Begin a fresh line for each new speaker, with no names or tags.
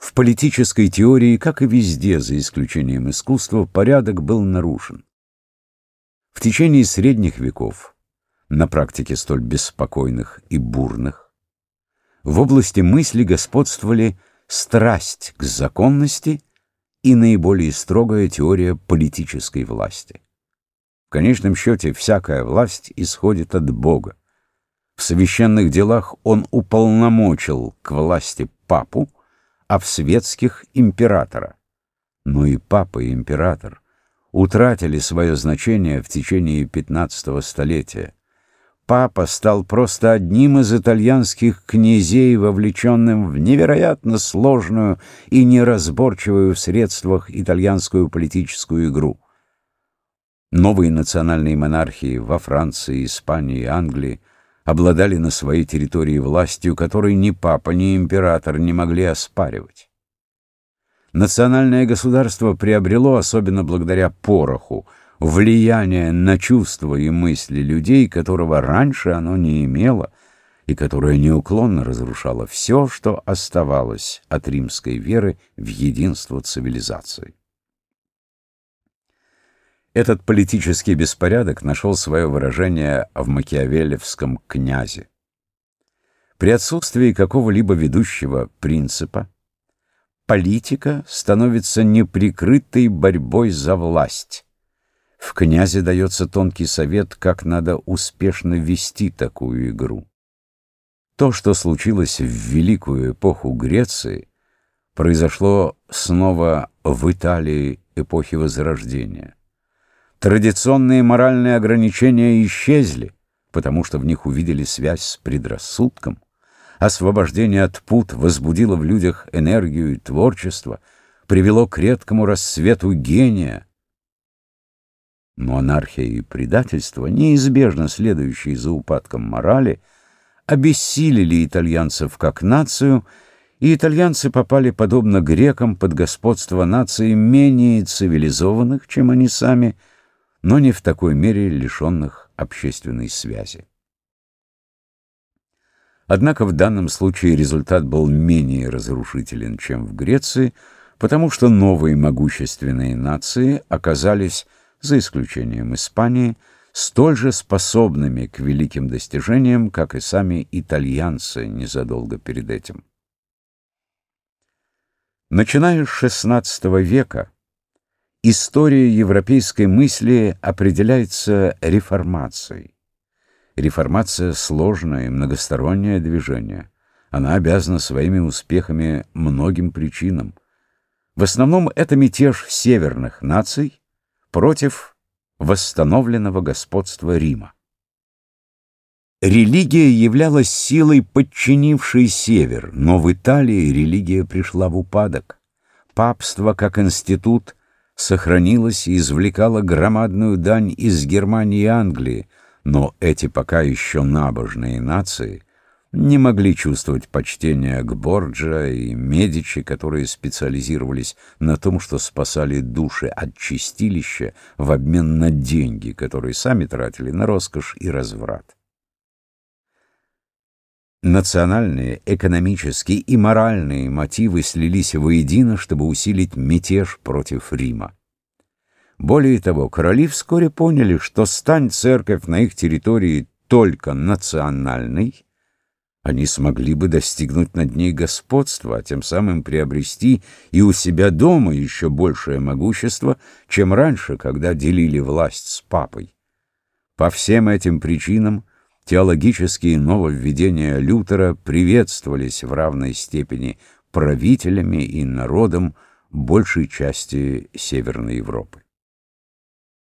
В политической теории, как и везде, за исключением искусства, порядок был нарушен. В течение средних веков, на практике столь беспокойных и бурных, в области мысли господствовали страсть к законности и наиболее строгая теория политической власти. В конечном счете, всякая власть исходит от Бога. В священных делах он уполномочил к власти папу, а в светских — императора. Но и папа, и император утратили свое значение в течение XV столетия. Папа стал просто одним из итальянских князей, вовлеченным в невероятно сложную и неразборчивую в средствах итальянскую политическую игру. Новые национальные монархии во Франции, Испании Англии обладали на своей территории властью, которой ни папа, ни император не могли оспаривать. Национальное государство приобрело, особенно благодаря пороху, влияние на чувства и мысли людей, которого раньше оно не имело, и которое неуклонно разрушало все, что оставалось от римской веры в единство цивилизации. Этот политический беспорядок нашел свое выражение в макиавелевском князе. При отсутствии какого-либо ведущего принципа политика становится неприкрытой борьбой за власть. В князе дается тонкий совет, как надо успешно вести такую игру. То, что случилось в великую эпоху Греции, произошло снова в Италии эпохи Возрождения. Традиционные моральные ограничения исчезли, потому что в них увидели связь с предрассудком. Освобождение от пут возбудило в людях энергию и творчество, привело к редкому рассвету гения. Но анархия и предательство, неизбежно следующие за упадком морали, обессилили итальянцев как нацию, и итальянцы попали, подобно грекам, под господство наций менее цивилизованных, чем они сами, но не в такой мере лишенных общественной связи. Однако в данном случае результат был менее разрушителен, чем в Греции, потому что новые могущественные нации оказались, за исключением Испании, столь же способными к великим достижениям, как и сами итальянцы незадолго перед этим. Начиная с XVI века, История европейской мысли определяется реформацией. Реформация — сложное и многостороннее движение. Она обязана своими успехами многим причинам. В основном это мятеж северных наций против восстановленного господства Рима. Религия являлась силой, подчинившей север, но в Италии религия пришла в упадок. Папство как институт — сохранилась и извлекала громадную дань из Германии и Англии, но эти пока еще набожные нации не могли чувствовать почтения к Борджа и Медичи, которые специализировались на том, что спасали души от чистилища в обмен на деньги, которые сами тратили на роскошь и разврат. Национальные, экономические и моральные мотивы слились воедино, чтобы усилить мятеж против Рима. Более того, короли вскоре поняли, что стань церковь на их территории только национальной, они смогли бы достигнуть над ней господства, а тем самым приобрести и у себя дома еще большее могущество, чем раньше, когда делили власть с папой. По всем этим причинам теологические нововведения Лютера приветствовались в равной степени правителями и народом большей части Северной Европы.